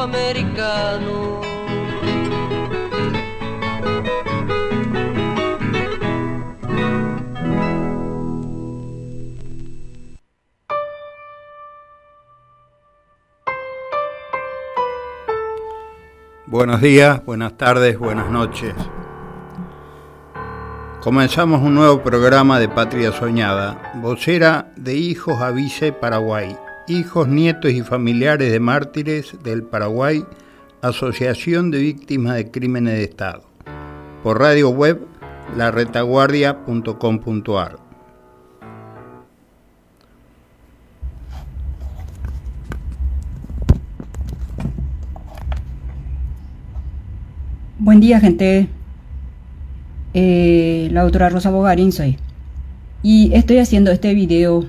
americano. Buenos días, buenas tardes, buenas noches. Comenzamos un nuevo programa de Patria Soñada, vocera de Hijos Avise Paraguay, hijos, nietos y familiares de mártires del Paraguay, Asociación de Víctimas de Crímenes de Estado, por radio web laretaguardia.com.ar. Buen día, gente. Eh, la doctora Rosa Bogarín soy. Y estoy haciendo este video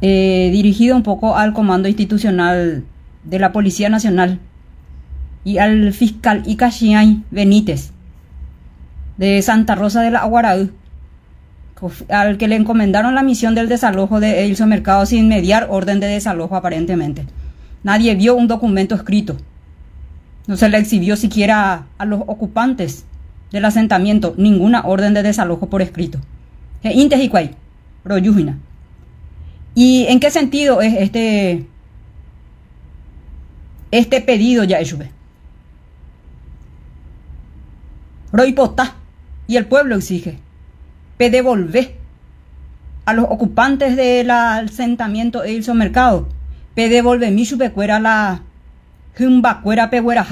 eh, dirigido un poco al comando institucional de la Policía Nacional y al fiscal Icashiay Benítez de Santa Rosa de la Aguaraú, al que le encomendaron la misión del desalojo de Elso Mercado sin mediar orden de desalojo aparentemente. Nadie vio un documento escrito. No se le exhibió siquiera a los ocupantes del asentamiento ninguna orden de desalojo por escrito. ¿Y en qué sentido es este, este pedido ya hecho? Roipotá y el pueblo exige pe devolver a los ocupantes del asentamiento e ilso mercado. Pe devolver mi chupecuera la jumbacuera peguera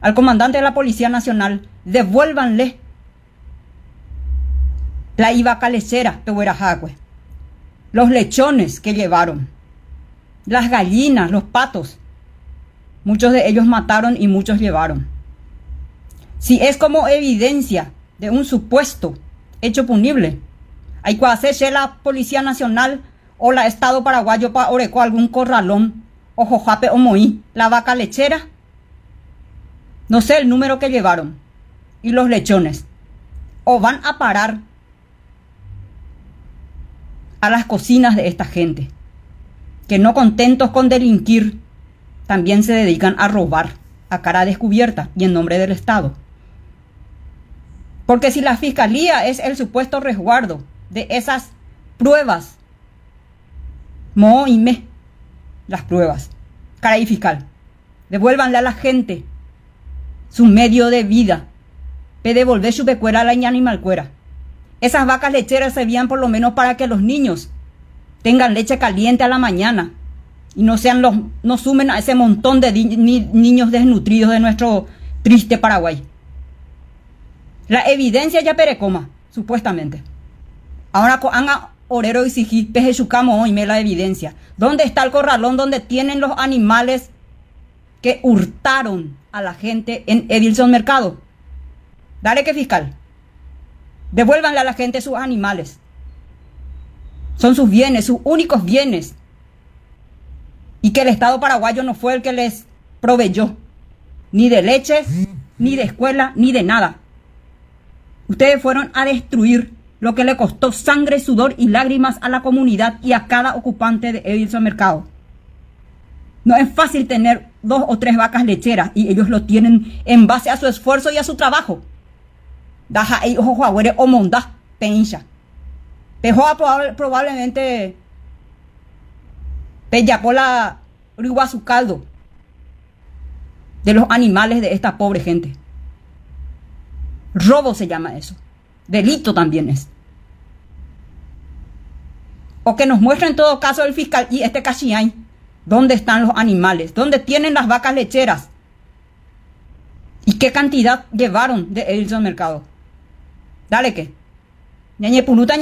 al comandante de la Policía Nacional, devuélvanle la iba calecera peguera los lechones que llevaron, las gallinas, los patos. Muchos de ellos mataron y muchos llevaron. Si es como evidencia de un supuesto hecho punible, hay que hacerse la Policía Nacional o la Estado Paraguayo para oreco algún corralón o jojape o moí, la vaca lechera. No sé el número que llevaron. Y los lechones. O van a parar a las cocinas de esta gente. Que no contentos con delinquir, también se dedican a robar a cara descubierta y en nombre del Estado. Porque si la fiscalía es el supuesto resguardo de esas pruebas, mo y me, las pruebas. caray fiscal, devuélvanle a la gente su medio de vida. Pe devolver su pecuera a la animalcuera. Esas vacas lecheras servían por lo menos para que los niños tengan leche caliente a la mañana y no sean los, no sumen a ese montón de niños desnutridos de nuestro triste Paraguay. La evidencia ya perecoma, supuestamente. Ahora anga orero y sigi peje camo y me la evidencia. ¿Dónde está el corralón donde tienen los animales que hurtaron a la gente en Edilson Mercado? Dale que fiscal. Devuélvanle a la gente sus animales. Son sus bienes, sus únicos bienes. Y que el Estado paraguayo no fue el que les proveyó. Ni de leche, ni de escuela, ni de nada. Ustedes fueron a destruir lo que le costó sangre, sudor y lágrimas a la comunidad y a cada ocupante de Edilson Mercado. No es fácil tener dos o tres vacas lecheras y ellos lo tienen en base a su esfuerzo y a su trabajo. Daja y ojo o monda pencha. Pejoa probablemente peyapola su caldo de los animales de esta pobre gente. Robo se llama eso. Delito también es. O que nos muestre en todo caso el fiscal y este cachiay dónde están los animales, dónde tienen las vacas lecheras y qué cantidad llevaron de Edison Mercado. Dale que. Ñañe Punuta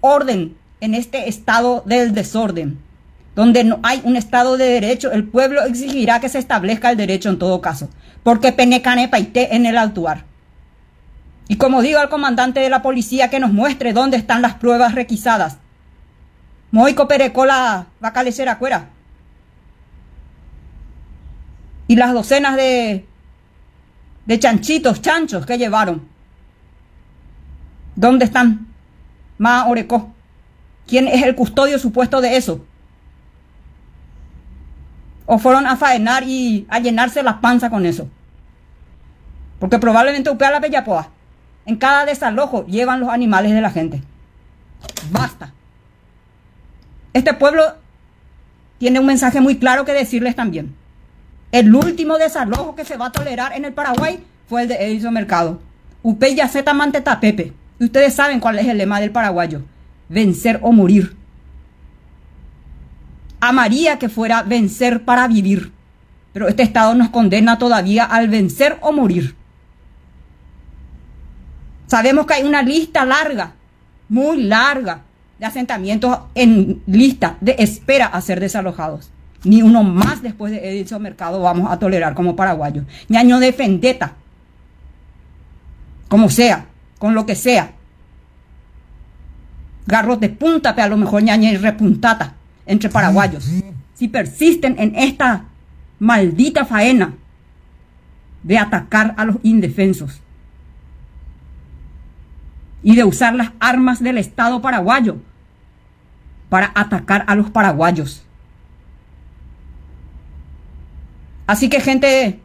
orden en este estado del desorden, donde no hay un estado de derecho, el pueblo exigirá que se establezca el derecho en todo caso, porque penecane paite en el actuar. Y como digo al comandante de la policía que nos muestre dónde están las pruebas requisadas. Moico Perecola va a cuera. Y las docenas de, de chanchitos, chanchos que llevaron. ¿Dónde están? Ma Oreco. ¿Quién es el custodio supuesto de eso? ¿O fueron a faenar y a llenarse la panza con eso? Porque probablemente upea la Bellapoa. En cada desalojo llevan los animales de la gente. Basta. Este pueblo tiene un mensaje muy claro que decirles también. El último desalojo que se va a tolerar en el Paraguay fue el de Edison Mercado. Upeya Z Manteta Pepe. Y ustedes saben cuál es el lema del paraguayo. Vencer o morir. Amaría que fuera vencer para vivir. Pero este Estado nos condena todavía al vencer o morir. Sabemos que hay una lista larga, muy larga, de asentamientos en lista de espera a ser desalojados. Ni uno más después de Edison Mercado vamos a tolerar como paraguayos. año de fendeta. Como sea, con lo que sea. Garros de punta, pero a lo mejor ñaña y repuntata entre paraguayos. Si persisten en esta maldita faena de atacar a los indefensos y de usar las armas del Estado paraguayo para atacar a los paraguayos. Así que gente,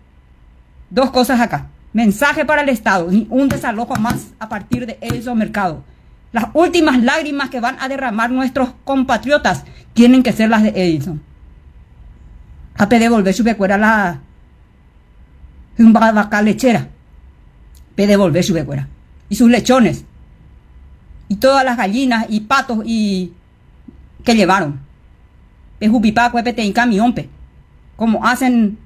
dos cosas acá. Mensaje para el Estado, ni un desalojo más a partir de esos mercado. Las últimas lágrimas que van a derramar nuestros compatriotas tienen que ser las de Edison. A devolver su becuera la vaca lechera. Pe devolver su becuera. Y sus lechones y todas las gallinas y patos y que llevaron. Como hacen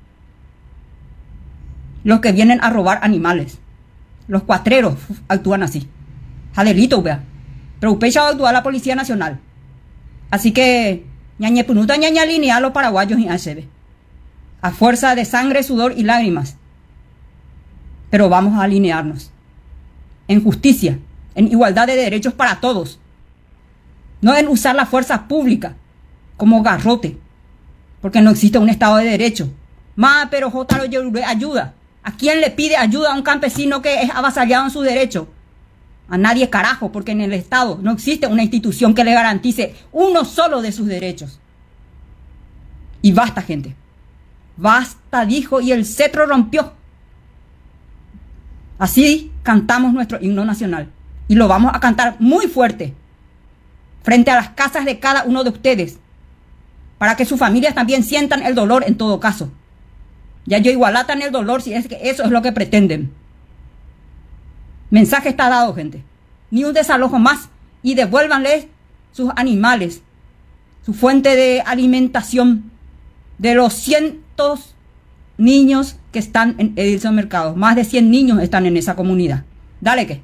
los que vienen a robar animales. Los cuatreros actúan así. Jadelito, vea. Pero upecha actúa la Policía Nacional. Así que, ñañe punuta ñaña a los paraguayos y ACB. A fuerza de sangre, sudor y lágrimas. Pero vamos a alinearnos. En justicia en igualdad de derechos para todos. No en usar la fuerza pública como garrote, porque no existe un Estado de Derecho. Ma, pero Jotaro ayuda. ¿A quién le pide ayuda a un campesino que es avasallado en su derecho? A nadie carajo, porque en el Estado no existe una institución que le garantice uno solo de sus derechos. Y basta, gente. Basta, dijo, y el cetro rompió. Así cantamos nuestro himno nacional y lo vamos a cantar muy fuerte frente a las casas de cada uno de ustedes para que sus familias también sientan el dolor en todo caso. Ya yo igualatan el dolor si es que eso es lo que pretenden. Mensaje está dado, gente. Ni un desalojo más y devuélvanle sus animales, su fuente de alimentación de los cientos niños que están en Edilson Mercado. Más de 100 niños están en esa comunidad. Dale que.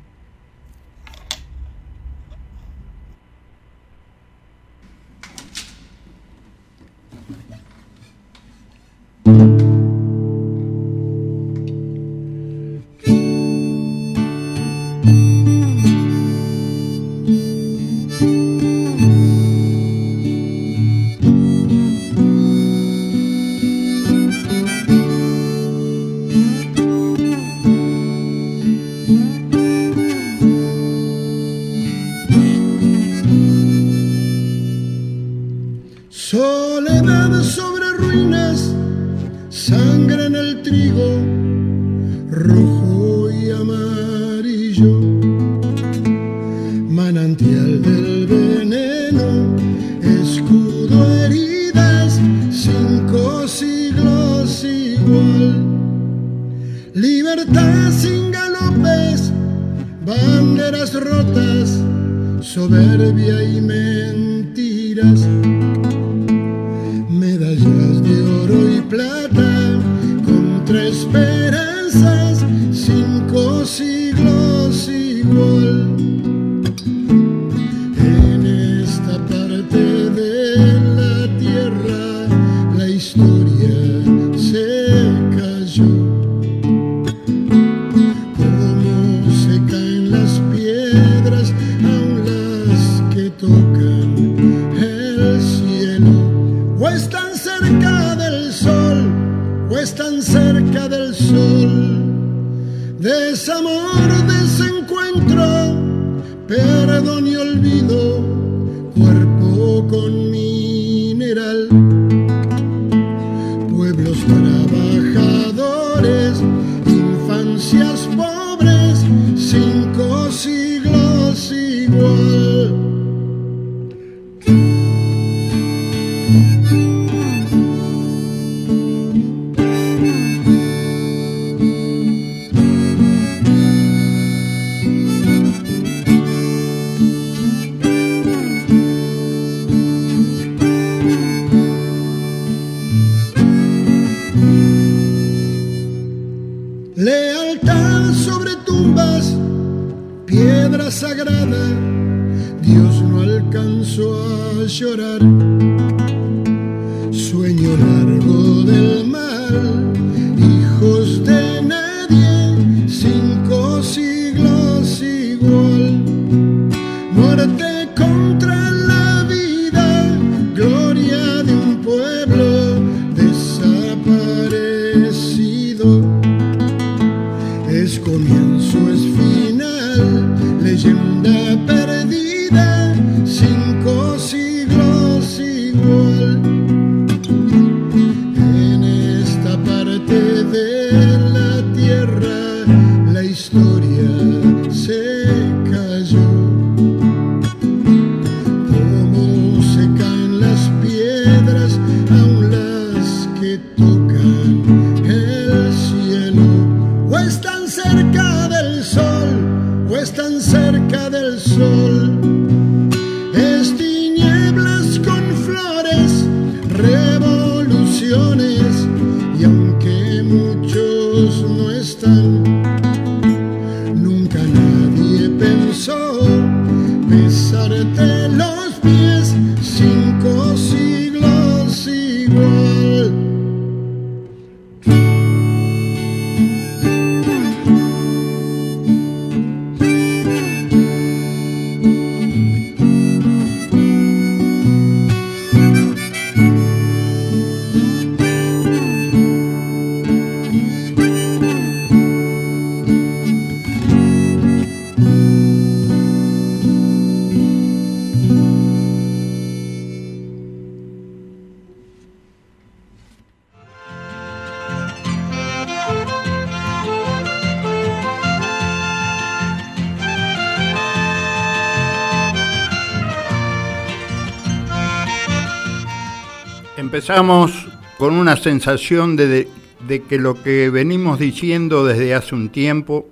Sensación de, de, que lo que venimos diciendo desde hace un tiempo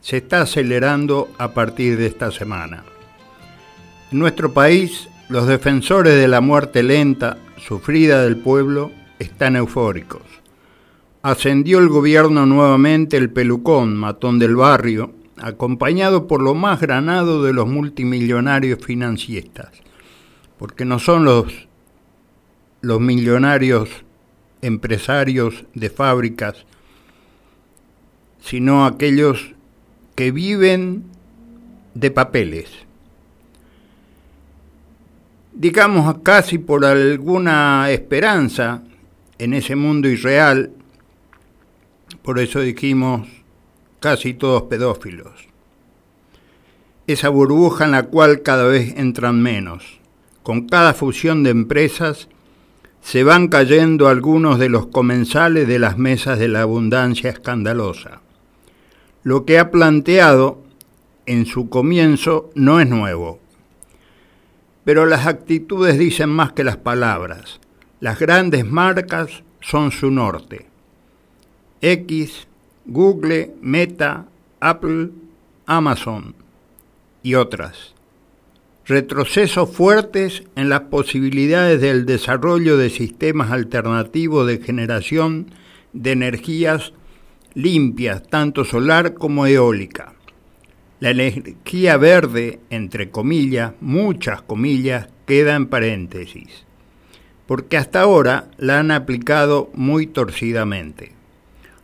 se está acelerando a partir de esta semana. En nuestro país, los defensores de la muerte lenta, sufrida del pueblo, están eufóricos. Ascendió el gobierno nuevamente el pelucón, matón del barrio, acompañado por lo más granado de los multimillonarios financiistas, porque no son los, los millonarios empresarios de fábricas, sino aquellos que viven de papeles. Digamos casi por alguna esperanza en ese mundo irreal, por eso dijimos casi todos pedófilos. Esa burbuja en la cual cada vez entran menos. Con cada fusión de empresas se van cayendo algunos de los comensales de las mesas de la abundancia escandalosa. Lo que ha planteado en su comienzo no es nuevo, pero las actitudes dicen más que las palabras. Las grandes marcas son su norte. X, Google, Meta, Apple, Amazon y otras. Retrocesos fuertes en las posibilidades del desarrollo de sistemas alternativos de generación de energías limpias, tanto solar como eólica. La energía verde, entre comillas, muchas comillas, queda en paréntesis, porque hasta ahora la han aplicado muy torcidamente.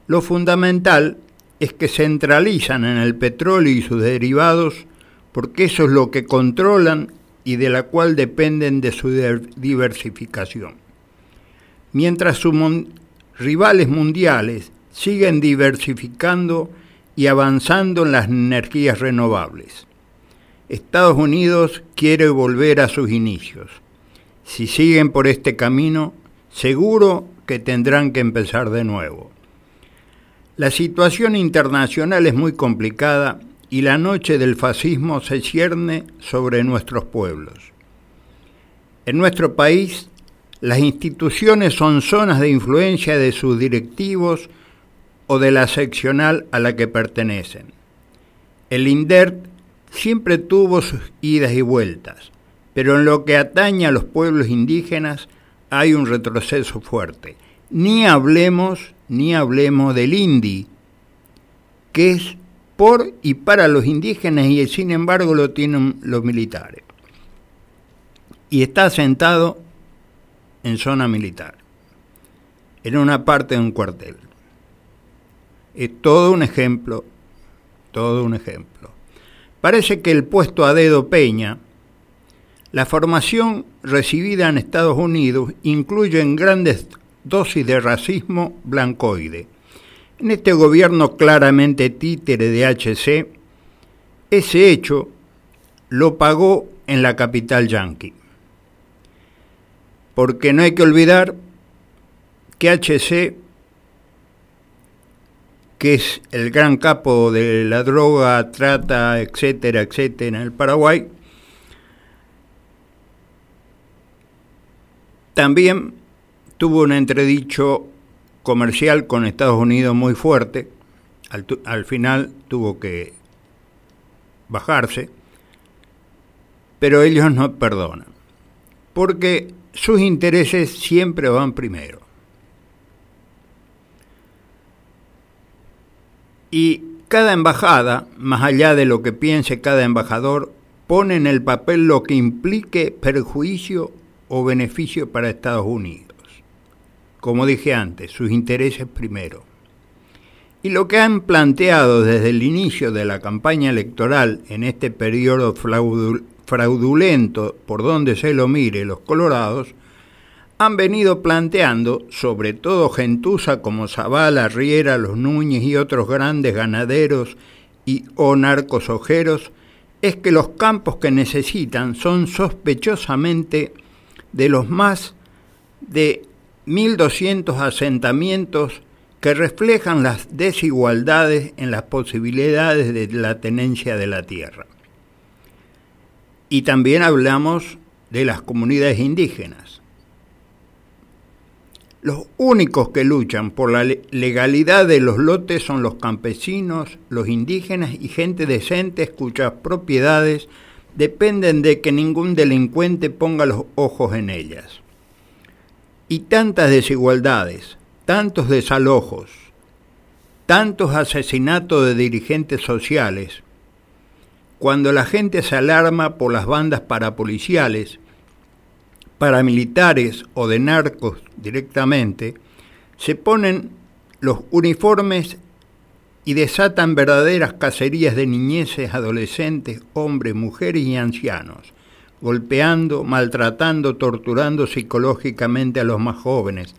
Lo fundamental es que centralizan en el petróleo y sus derivados porque eso es lo que controlan y de la cual dependen de su diversificación. Mientras sus rivales mundiales siguen diversificando y avanzando en las energías renovables. Estados Unidos quiere volver a sus inicios. Si siguen por este camino, seguro que tendrán que empezar de nuevo. La situación internacional es muy complicada y la noche del fascismo se cierne sobre nuestros pueblos. En nuestro país, las instituciones son zonas de influencia de sus directivos o de la seccional a la que pertenecen. El INDERT siempre tuvo sus idas y vueltas, pero en lo que atañe a los pueblos indígenas hay un retroceso fuerte. Ni hablemos ni hablemos del INDI, que es por y para los indígenas y sin embargo lo tienen los militares. Y está sentado en zona militar, en una parte de un cuartel. Es todo un ejemplo, todo un ejemplo. Parece que el puesto a dedo Peña, la formación recibida en Estados Unidos incluye en grandes dosis de racismo blancoide. En este gobierno claramente títere de HC, ese hecho lo pagó en la capital yanqui. Porque no hay que olvidar que HC, que es el gran capo de la droga, trata, etcétera, etcétera, en el Paraguay, también tuvo un entredicho comercial con Estados Unidos muy fuerte, al, final tuvo que bajarse, pero ellos no perdonan, porque sus intereses siempre van primero. Y cada embajada, más allá de lo que piense cada embajador, pone en el papel lo que implique perjuicio o beneficio para Estados Unidos como dije antes, sus intereses primero. Y lo que han planteado desde el inicio de la campaña electoral en este periodo fraudulento, por donde se lo mire los colorados, han venido planteando, sobre todo gentuza como Zavala, Riera, Los Núñez y otros grandes ganaderos y o narcos ojeros, es que los campos que necesitan son sospechosamente de los más de 1.200 asentamientos que reflejan las desigualdades en las posibilidades de la tenencia de la tierra. Y también hablamos de las comunidades indígenas. Los únicos que luchan por la legalidad de los lotes son los campesinos, los indígenas y gente decente cuyas propiedades dependen de que ningún delincuente ponga los ojos en ellas. Y tantas desigualdades, tantos desalojos, tantos asesinatos de dirigentes sociales, cuando la gente se alarma por las bandas parapoliciales, paramilitares o de narcos directamente, se ponen los uniformes y desatan verdaderas cacerías de niñeces, adolescentes, hombres, mujeres y ancianos, golpeando, maltratando, torturando psicológicamente a los más jóvenes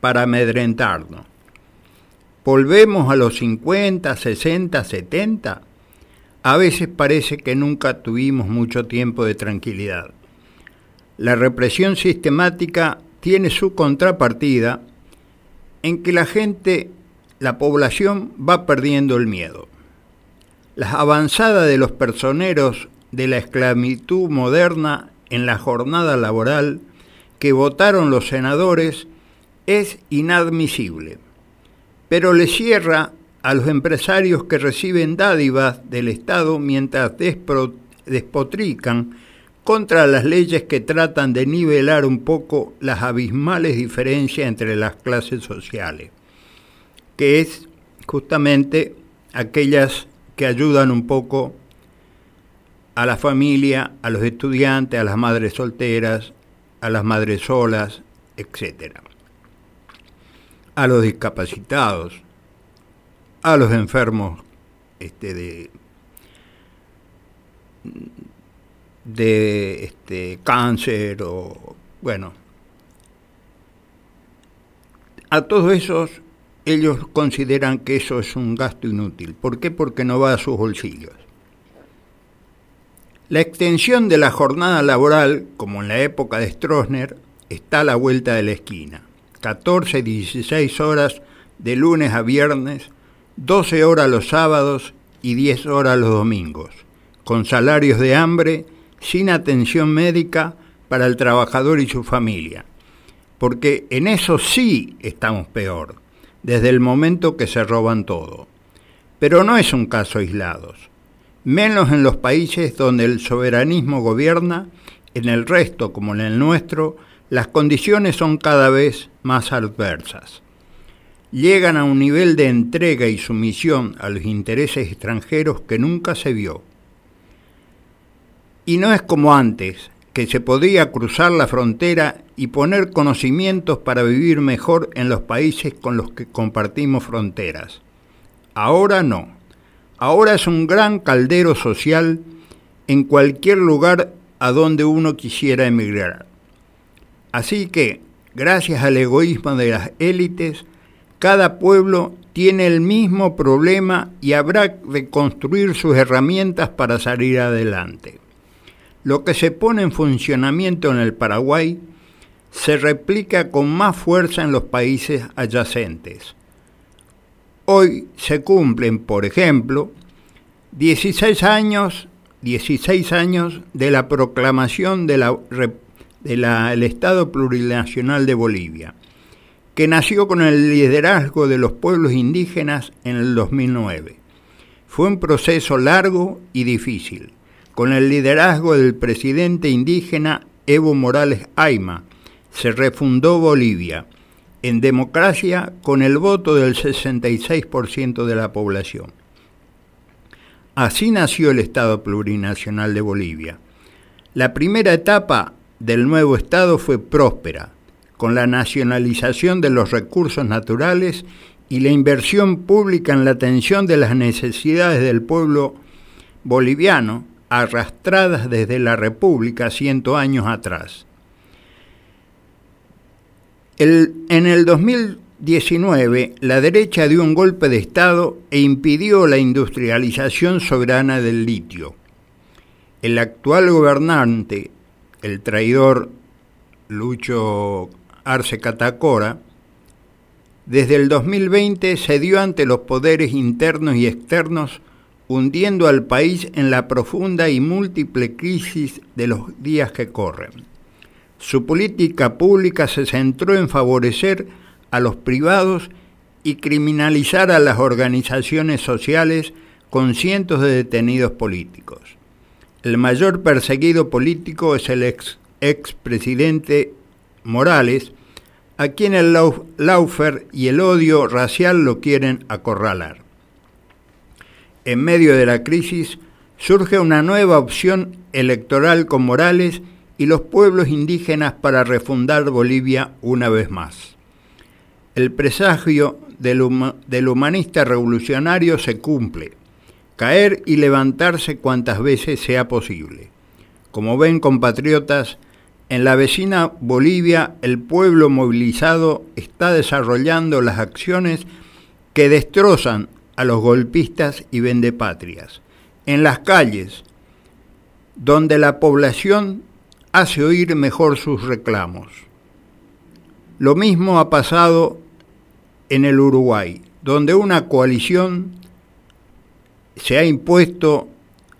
para amedrentarnos. ¿Volvemos a los 50, 60, 70? A veces parece que nunca tuvimos mucho tiempo de tranquilidad. La represión sistemática tiene su contrapartida en que la gente, la población va perdiendo el miedo. La avanzada de los personeros de la esclavitud moderna en la jornada laboral que votaron los senadores es inadmisible, pero le cierra a los empresarios que reciben dádivas del Estado mientras despotrican contra las leyes que tratan de nivelar un poco las abismales diferencias entre las clases sociales, que es justamente aquellas que ayudan un poco a la familia, a los estudiantes, a las madres solteras, a las madres solas, etc. A los discapacitados, a los enfermos este, de, de este, cáncer o, bueno, a todos esos ellos consideran que eso es un gasto inútil. ¿Por qué? Porque no va a sus bolsillos. La extensión de la jornada laboral, como en la época de Stroessner, está a la vuelta de la esquina. 14 y 16 horas de lunes a viernes, 12 horas los sábados y 10 horas los domingos, con salarios de hambre, sin atención médica para el trabajador y su familia. Porque en eso sí estamos peor, desde el momento que se roban todo. Pero no es un caso aislado menos en los países donde el soberanismo gobierna, en el resto como en el nuestro, las condiciones son cada vez más adversas. Llegan a un nivel de entrega y sumisión a los intereses extranjeros que nunca se vio. Y no es como antes, que se podía cruzar la frontera y poner conocimientos para vivir mejor en los países con los que compartimos fronteras. Ahora no. Ahora es un gran caldero social en cualquier lugar a donde uno quisiera emigrar. Así que, gracias al egoísmo de las élites, cada pueblo tiene el mismo problema y habrá de construir sus herramientas para salir adelante. Lo que se pone en funcionamiento en el Paraguay se replica con más fuerza en los países adyacentes. Hoy se cumplen, por ejemplo, 16 años, 16 años de la proclamación del de Estado Plurinacional de Bolivia, que nació con el liderazgo de los pueblos indígenas en el 2009. Fue un proceso largo y difícil, con el liderazgo del presidente indígena Evo Morales Aima, se refundó Bolivia en democracia con el voto del 66% de la población. Así nació el Estado Plurinacional de Bolivia. La primera etapa del nuevo Estado fue próspera, con la nacionalización de los recursos naturales y la inversión pública en la atención de las necesidades del pueblo boliviano, arrastradas desde la República ciento años atrás en el 2019, la derecha dio un golpe de Estado e impidió la industrialización soberana del litio. El actual gobernante, el traidor Lucho Arce Catacora, desde el 2020 cedió ante los poderes internos y externos, hundiendo al país en la profunda y múltiple crisis de los días que corren. Su política pública se centró en favorecer a los privados y criminalizar a las organizaciones sociales con cientos de detenidos políticos. El mayor perseguido político es el ex expresidente Morales, a quien el laufer y el odio racial lo quieren acorralar. En medio de la crisis surge una nueva opción electoral con Morales y los pueblos indígenas para refundar Bolivia una vez más. El presagio del, humanista revolucionario se cumple, caer y levantarse cuantas veces sea posible. Como ven, compatriotas, en la vecina Bolivia el pueblo movilizado está desarrollando las acciones que destrozan a los golpistas y vendepatrias. En las calles, donde la población hace oír mejor sus reclamos. Lo mismo ha pasado en el Uruguay, donde una coalición se ha impuesto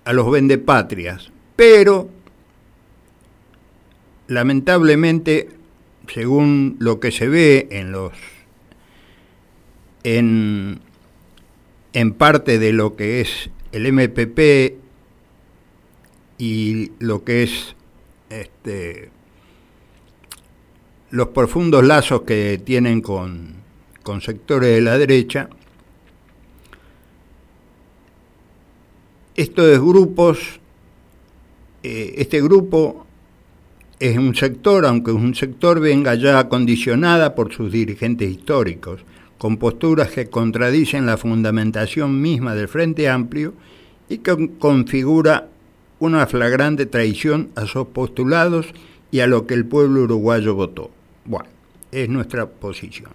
a los vendepatrias, pero lamentablemente, según lo que se ve en los en, en parte de lo que es el MPP y lo que es este, los profundos lazos que tienen con, con sectores de la derecha, estos grupos, eh, este grupo es un sector, aunque un sector venga ya acondicionada por sus dirigentes históricos, con posturas que contradicen la fundamentación misma del Frente Amplio y que configura una flagrante traición a sus postulados y a lo que el pueblo uruguayo votó. Bueno, es nuestra posición.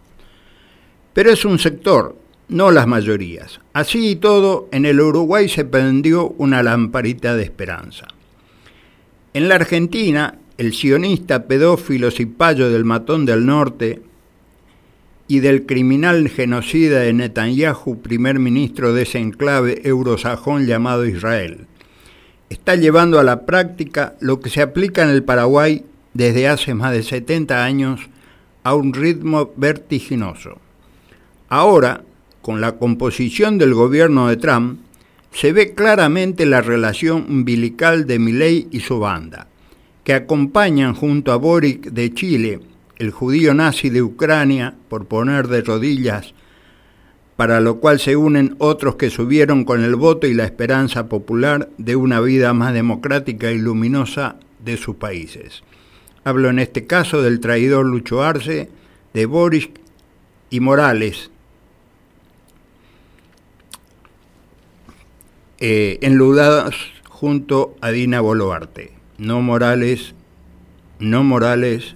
Pero es un sector, no las mayorías. Así y todo, en el Uruguay se prendió una lamparita de esperanza. En la Argentina, el sionista pedófilo cipayo del Matón del Norte y del criminal genocida de Netanyahu, primer ministro de ese enclave eurosajón llamado Israel, está llevando a la práctica lo que se aplica en el Paraguay desde hace más de 70 años a un ritmo vertiginoso. Ahora, con la composición del gobierno de Trump, se ve claramente la relación umbilical de Milley y su banda, que acompañan junto a Boric de Chile, el judío nazi de Ucrania, por poner de rodillas para lo cual se unen otros que subieron con el voto y la esperanza popular de una vida más democrática y luminosa de sus países. Hablo en este caso del traidor Lucho Arce, de Boris y Morales, eh, enludados junto a Dina Boluarte. No Morales, no Morales,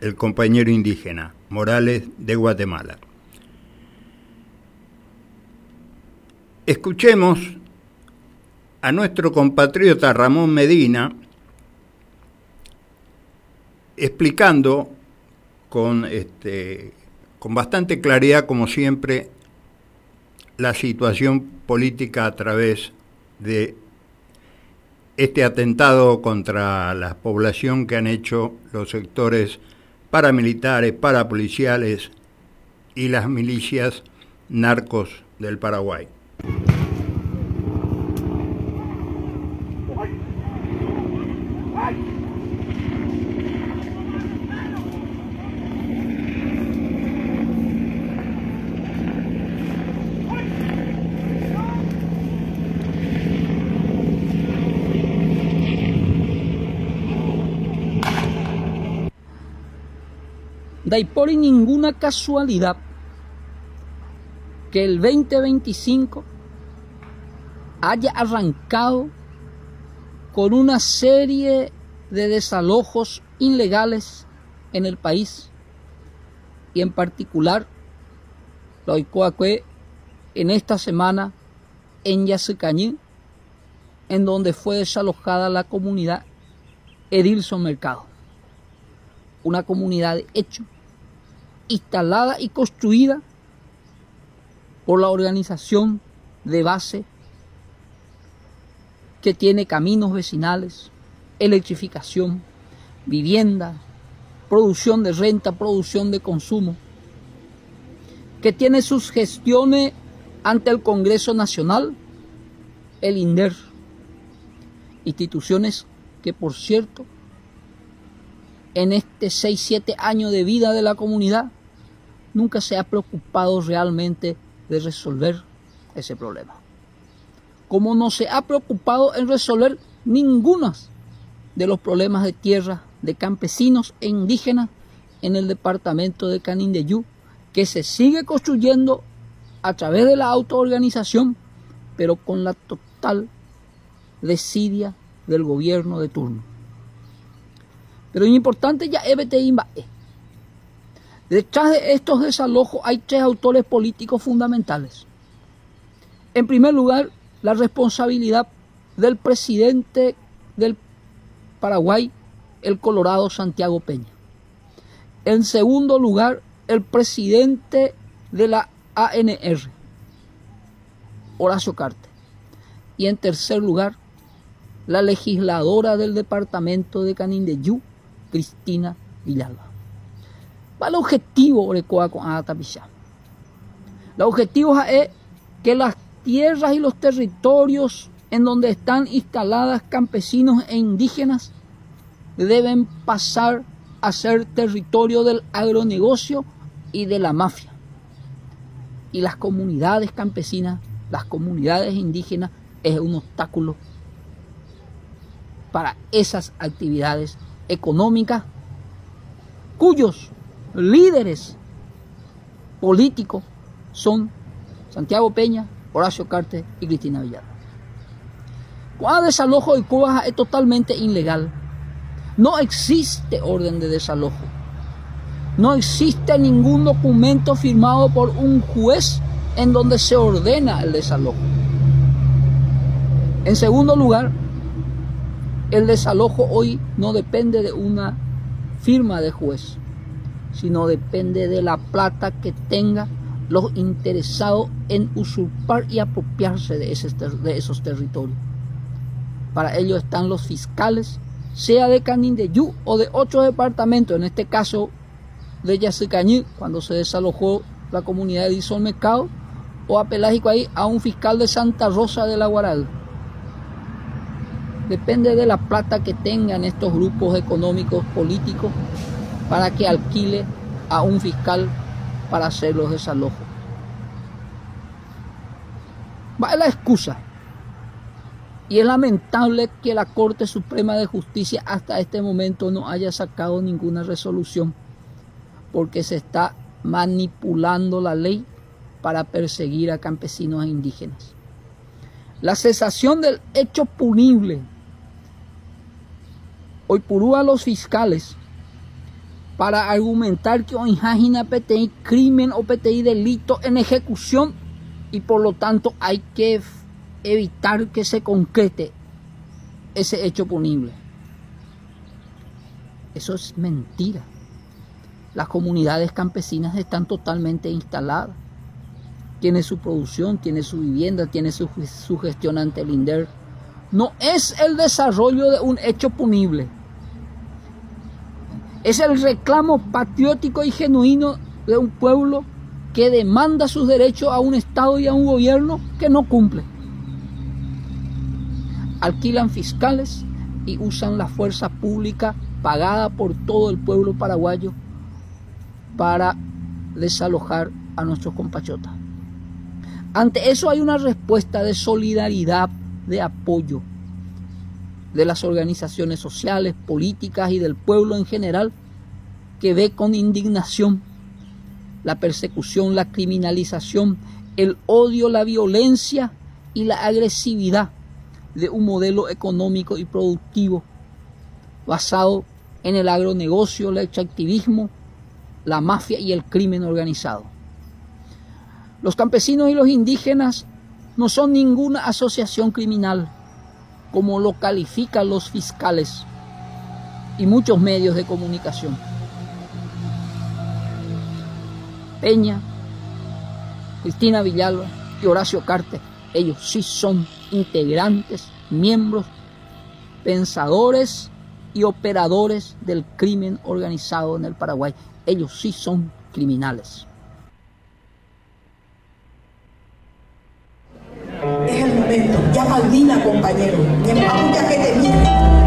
el compañero indígena, Morales de Guatemala. Escuchemos a nuestro compatriota Ramón Medina explicando con, este, con bastante claridad, como siempre, la situación política a través de este atentado contra la población que han hecho los sectores paramilitares, parapoliciales y las milicias narcos del Paraguay. Da por ninguna casualidad que el 2025 haya arrancado con una serie de desalojos ilegales en el país y en particular lo que en esta semana en Yacecañí, en donde fue desalojada la comunidad Edilson Mercado, una comunidad de hecho instalada y construida por la organización de base que tiene caminos vecinales, electrificación, vivienda, producción de renta, producción de consumo, que tiene sus gestiones ante el Congreso Nacional, el INDER, instituciones que por cierto en este 6-7 años de vida de la comunidad nunca se ha preocupado realmente de resolver ese problema. Como no se ha preocupado en resolver ninguno de los problemas de tierra de campesinos e indígenas en el departamento de Canindeyú, que se sigue construyendo a través de la autoorganización, pero con la total desidia del gobierno de turno. Pero lo importante ya es Detrás de estos desalojos hay tres autores políticos fundamentales. En primer lugar, la responsabilidad del presidente del Paraguay, el Colorado Santiago Peña. En segundo lugar, el presidente de la ANR, Horacio Carte. Y en tercer lugar, la legisladora del departamento de Canindeyú, Cristina Villalba. ¿Cuál el objetivo de El objetivo es que las tierras y los territorios en donde están instaladas campesinos e indígenas deben pasar a ser territorio del agronegocio y de la mafia. Y las comunidades campesinas, las comunidades indígenas, es un obstáculo para esas actividades económicas cuyos líderes políticos son Santiago Peña, Horacio Carte y Cristina Villar. Cuando desalojo de Cuba es totalmente ilegal. No existe orden de desalojo. No existe ningún documento firmado por un juez en donde se ordena el desalojo. En segundo lugar, el desalojo hoy no depende de una firma de juez sino depende de la plata que tenga los interesados en usurpar y apropiarse de, de esos territorios. Para ello están los fiscales, sea de Canindeyú o de otro departamento, en este caso de Yacicañí, cuando se desalojó la comunidad de Isol Mercado, o a Pelágico ahí a un fiscal de Santa Rosa de la Guaral. Depende de la plata que tengan estos grupos económicos políticos para que alquile a un fiscal para hacer los desalojos. Va la excusa. Y es lamentable que la Corte Suprema de Justicia hasta este momento no haya sacado ninguna resolución, porque se está manipulando la ley para perseguir a campesinos e indígenas. La cesación del hecho punible. Hoy purúa los fiscales para argumentar que página PTI crimen o PTI delito en ejecución y por lo tanto hay que evitar que se concrete ese hecho punible. Eso es mentira. Las comunidades campesinas están totalmente instaladas. Tiene su producción, tiene su vivienda, tiene su, su gestión ante el INDER. No es el desarrollo de un hecho punible es el reclamo patriótico y genuino de un pueblo que demanda sus derechos a un Estado y a un gobierno que no cumple. Alquilan fiscales y usan la fuerza pública pagada por todo el pueblo paraguayo para desalojar a nuestros compatriotas. Ante eso hay una respuesta de solidaridad, de apoyo de las organizaciones sociales, políticas y del pueblo en general, que ve con indignación la persecución, la criminalización, el odio, la violencia y la agresividad de un modelo económico y productivo basado en el agronegocio, el extractivismo, la mafia y el crimen organizado. Los campesinos y los indígenas no son ninguna asociación criminal como lo califican los fiscales y muchos medios de comunicación. Peña, Cristina Villalba y Horacio Carte, ellos sí son integrantes, miembros, pensadores y operadores del crimen organizado en el Paraguay. Ellos sí son criminales. Malvina, compañero, que te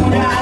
Bueno,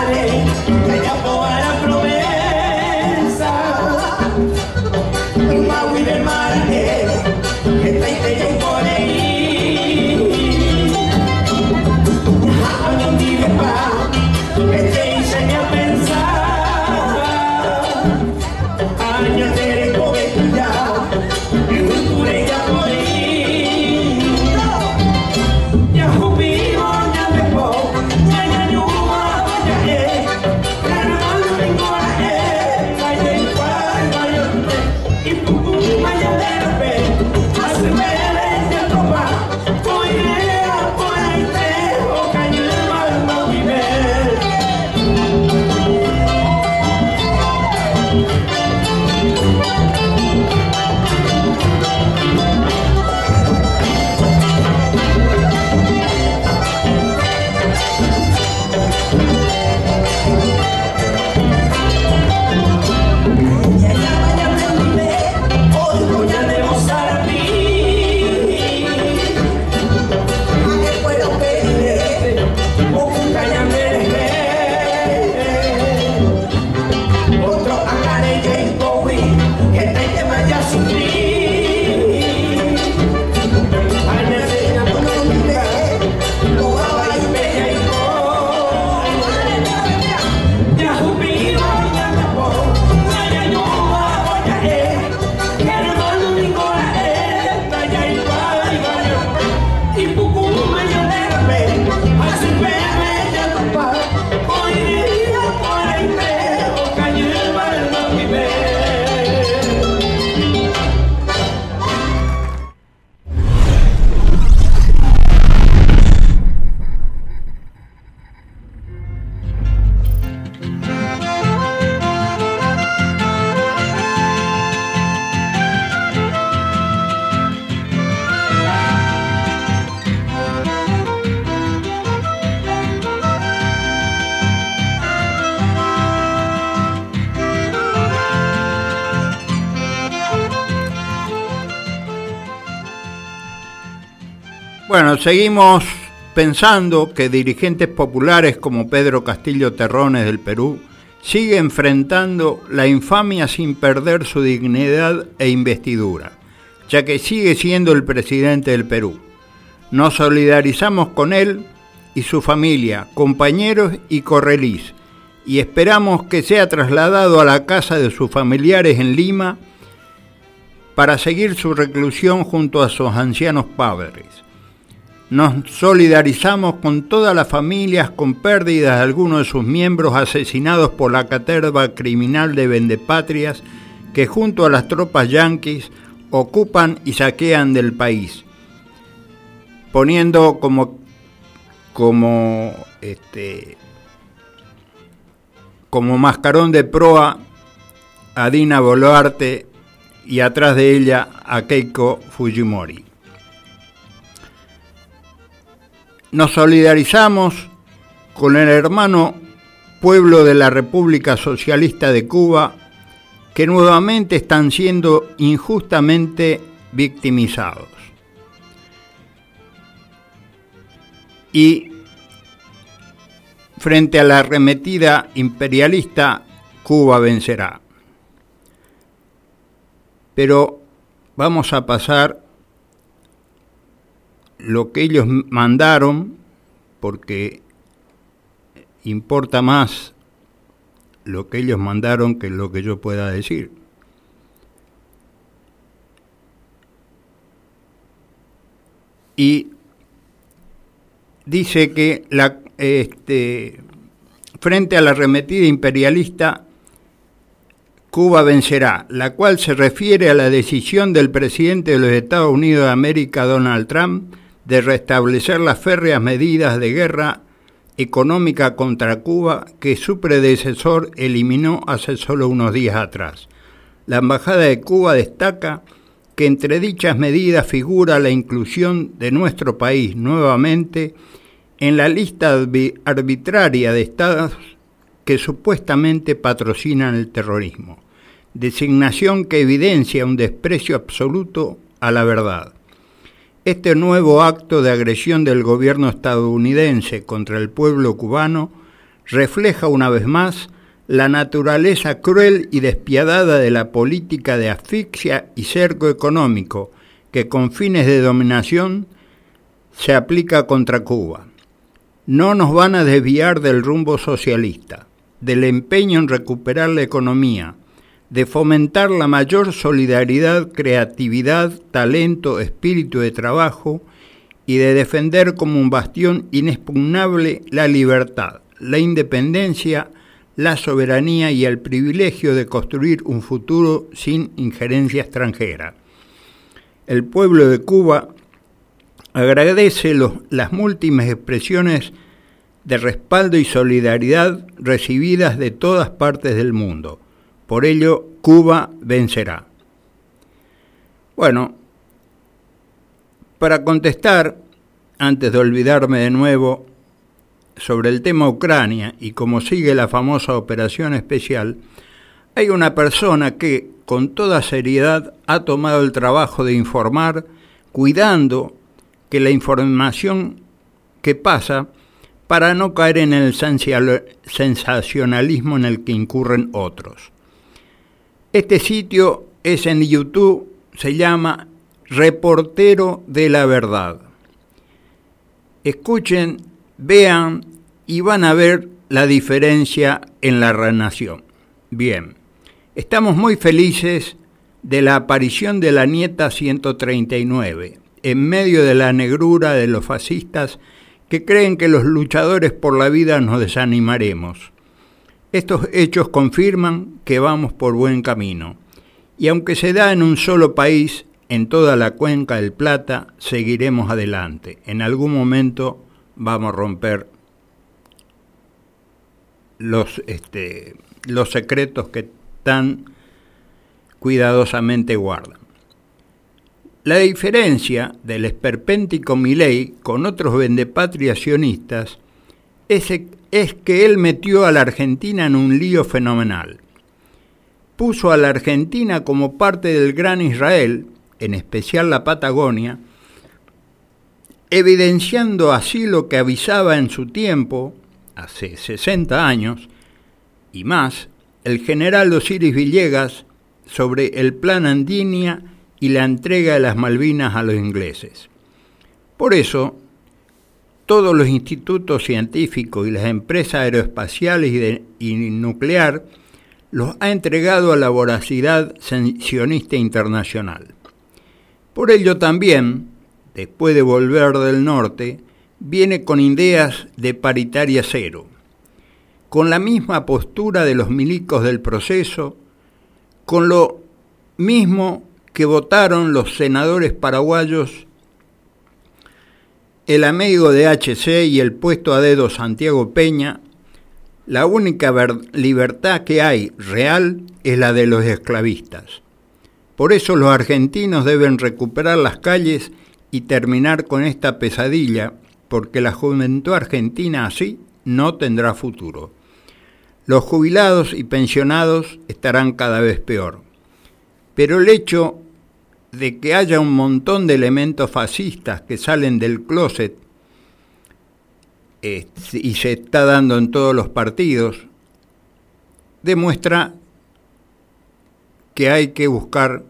seguimos pensando que dirigentes populares como Pedro Castillo Terrones del Perú sigue enfrentando la infamia sin perder su dignidad e investidura, ya que sigue siendo el presidente del Perú. Nos solidarizamos con él y su familia, compañeros y correlís, y esperamos que sea trasladado a la casa de sus familiares en Lima para seguir su reclusión junto a sus ancianos padres. Nos solidarizamos con todas las familias con pérdidas de algunos de sus miembros asesinados por la caterva criminal de vendepatrias que junto a las tropas yanquis ocupan y saquean del país, poniendo como, como este, como mascarón de proa a Dina Boluarte y atrás de ella a Keiko Fujimori. Nos solidarizamos con el hermano pueblo de la República Socialista de Cuba que nuevamente están siendo injustamente victimizados. Y frente a la arremetida imperialista, Cuba vencerá. Pero vamos a pasar lo que ellos mandaron, porque importa más lo que ellos mandaron que lo que yo pueda decir. Y dice que la, este, frente a la arremetida imperialista, Cuba vencerá, la cual se refiere a la decisión del presidente de los Estados Unidos de América, Donald Trump, de restablecer las férreas medidas de guerra económica contra Cuba que su predecesor eliminó hace solo unos días atrás. La Embajada de Cuba destaca que entre dichas medidas figura la inclusión de nuestro país nuevamente en la lista arbitraria de estados que supuestamente patrocinan el terrorismo, designación que evidencia un desprecio absoluto a la verdad. Este nuevo acto de agresión del gobierno estadounidense contra el pueblo cubano refleja una vez más la naturaleza cruel y despiadada de la política de asfixia y cerco económico que con fines de dominación se aplica contra Cuba. No nos van a desviar del rumbo socialista, del empeño en recuperar la economía, de fomentar la mayor solidaridad, creatividad, talento, espíritu de trabajo y de defender como un bastión inexpugnable la libertad, la independencia, la soberanía y el privilegio de construir un futuro sin injerencia extranjera. El pueblo de Cuba agradece las múltiples expresiones de respaldo y solidaridad recibidas de todas partes del mundo por ello, Cuba vencerá. Bueno, para contestar, antes de olvidarme de nuevo, sobre el tema Ucrania y cómo sigue la famosa operación especial, hay una persona que, con toda seriedad, ha tomado el trabajo de informar, cuidando que la información que pasa para no caer en el sensacionalismo en el que incurren otros. Este sitio es en YouTube, se llama Reportero de la Verdad. Escuchen, vean y van a ver la diferencia en la renación. Bien, estamos muy felices de la aparición de la nieta 139, en medio de la negrura de los fascistas que creen que los luchadores por la vida nos desanimaremos. Estos hechos confirman que vamos por buen camino, y aunque se da en un solo país, en toda la cuenca del Plata, seguiremos adelante. En algún momento vamos a romper los, este, los secretos que tan cuidadosamente guardan. La diferencia del esperpéntico Milei con otros vendepatriacionistas es que él metió a la Argentina en un lío fenomenal. Puso a la Argentina como parte del gran Israel, en especial la Patagonia, evidenciando así lo que avisaba en su tiempo, hace 60 años y más, el general Osiris Villegas sobre el plan Andinia y la entrega de las Malvinas a los ingleses. Por eso, todos los institutos científicos y las empresas aeroespaciales y, nuclear los ha entregado a la voracidad sionista internacional. Por ello también, después de volver del norte, viene con ideas de paritaria cero, con la misma postura de los milicos del proceso, con lo mismo que votaron los senadores paraguayos el amigo de HC y el puesto a dedo Santiago Peña, La única libertad que hay real es la de los esclavistas. Por eso los argentinos deben recuperar las calles y terminar con esta pesadilla, porque la juventud argentina así no tendrá futuro. Los jubilados y pensionados estarán cada vez peor. Pero el hecho de que haya un montón de elementos fascistas que salen del closet eh, y se está dando en todos los partidos, demuestra que hay que buscar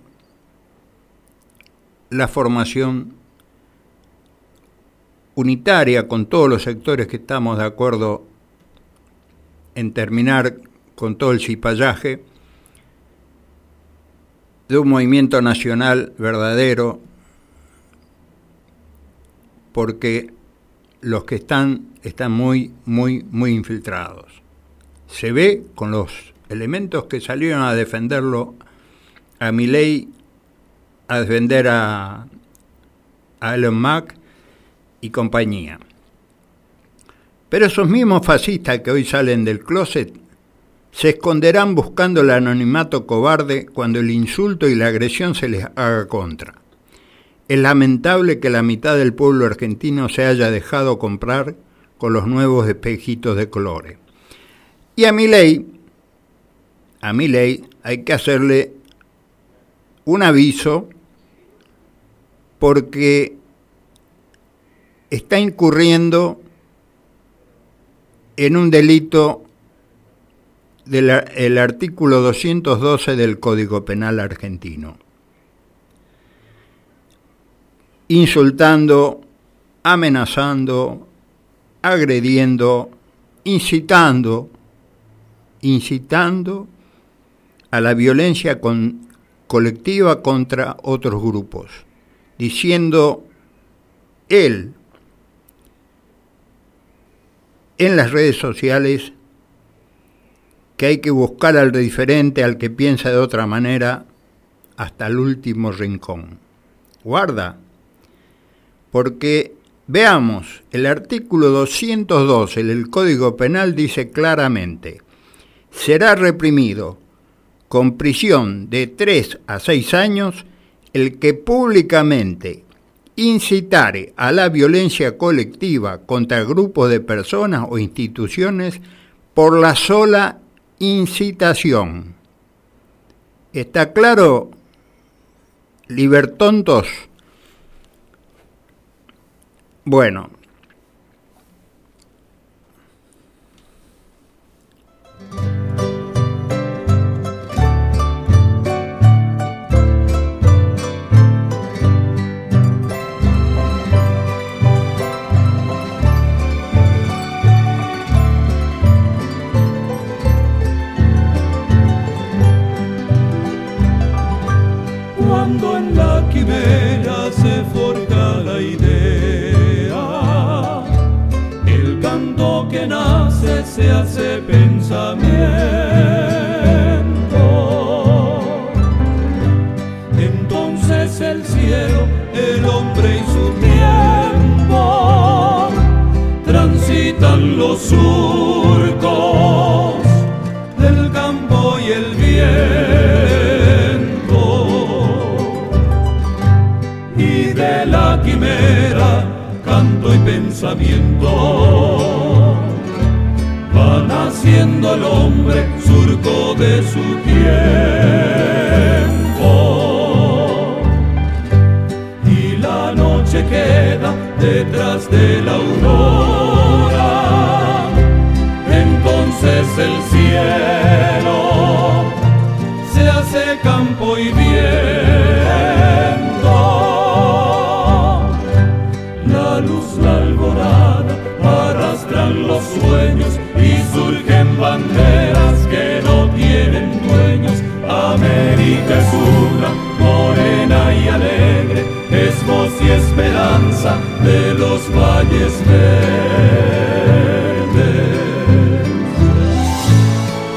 la formación unitaria con todos los sectores que estamos de acuerdo en terminar con todo el cipallaje de un movimiento nacional verdadero, porque los que están están muy, muy, muy infiltrados. Se ve con los elementos que salieron a defenderlo a Milley, a defender a, a Elon Musk y compañía. Pero esos mismos fascistas que hoy salen del closet se esconderán buscando el anonimato cobarde cuando el insulto y la agresión se les haga contra. Es lamentable que la mitad del pueblo argentino se haya dejado comprar con los nuevos espejitos de colores. Y a mi ley, a mi ley hay que hacerle un aviso porque está incurriendo en un delito del artículo 212 del Código Penal argentino, insultando, amenazando, agrediendo, incitando, incitando a la violencia colectiva contra otros grupos, diciendo él en las redes sociales que hay que buscar al diferente, al que piensa de otra manera, hasta el último rincón. Guarda, porque veamos, el artículo 212 del Código Penal dice claramente, será reprimido con prisión de 3 a 6 años el que públicamente incitare a la violencia colectiva contra grupos de personas o instituciones por la sola incitación. ¿Está claro, libertontos? Bueno, el hombre y su tiempo transitan los surcos del campo y el bien. la quimera, canto y pensamiento. van haciendo el hombre surco de su tiempo. De la aurora. de los valles verdes.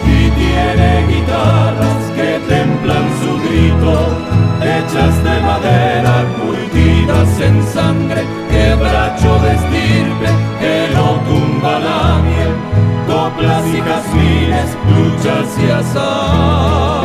Y tiene guitarras que templan su grito, hechas de madera, curtidas en sangre, quebracho de estirpe que no tumba la miel, coplas y jazmines, luchas y azar.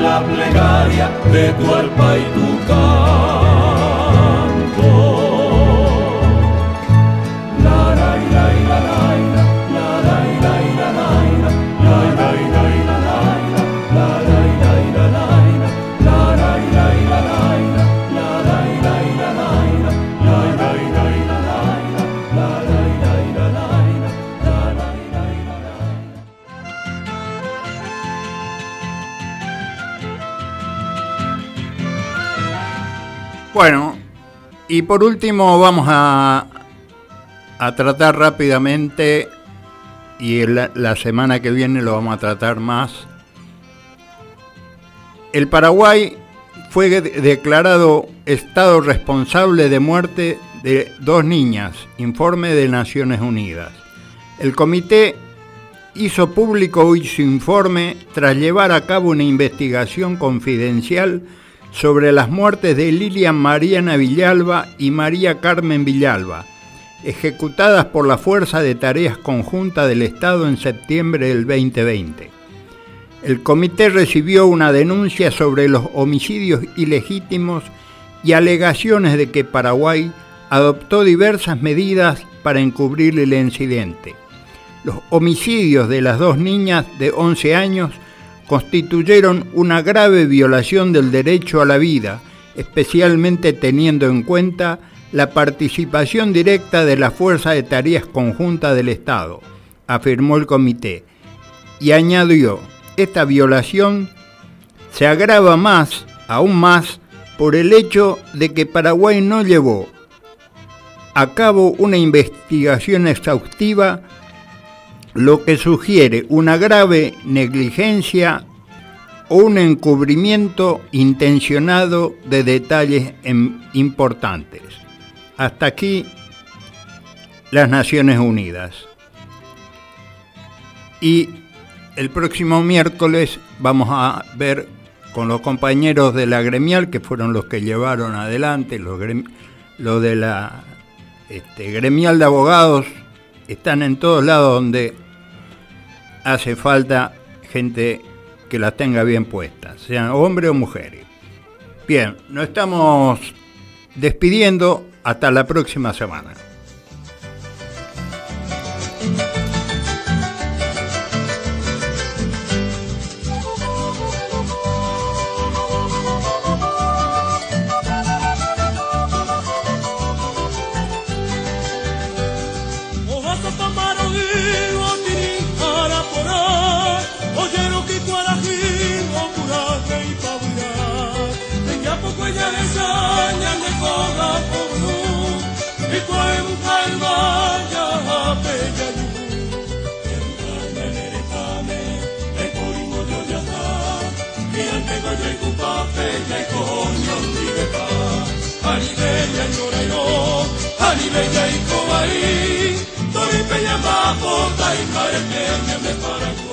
La plegaria de tu alpa y tu Bueno, y por último vamos a, a tratar rápidamente, y la semana que viene lo vamos a tratar más. El Paraguay fue declarado Estado responsable de muerte de dos niñas, informe de Naciones Unidas. El comité hizo público hoy su informe tras llevar a cabo una investigación confidencial sobre las muertes de Lilian Mariana Villalba y María Carmen Villalba, ejecutadas por la Fuerza de Tareas Conjunta del Estado en septiembre del 2020. El comité recibió una denuncia sobre los homicidios ilegítimos y alegaciones de que Paraguay adoptó diversas medidas para encubrir el incidente. Los homicidios de las dos niñas de 11 años constituyeron una grave violación del derecho a la vida, especialmente teniendo en cuenta la participación directa de la Fuerza de Tareas Conjunta del Estado, afirmó el comité, y añadió, esta violación se agrava más, aún más, por el hecho de que Paraguay no llevó a cabo una investigación exhaustiva lo que sugiere una grave negligencia o un encubrimiento intencionado de detalles importantes. Hasta aquí las Naciones Unidas. Y el próximo miércoles vamos a ver con los compañeros de la gremial, que fueron los que llevaron adelante los lo de la este, gremial de abogados, están en todos lados donde hace falta gente que las tenga bien puestas, sean hombres o mujeres. Bien, nos estamos despidiendo hasta la próxima semana. Heavenly Father.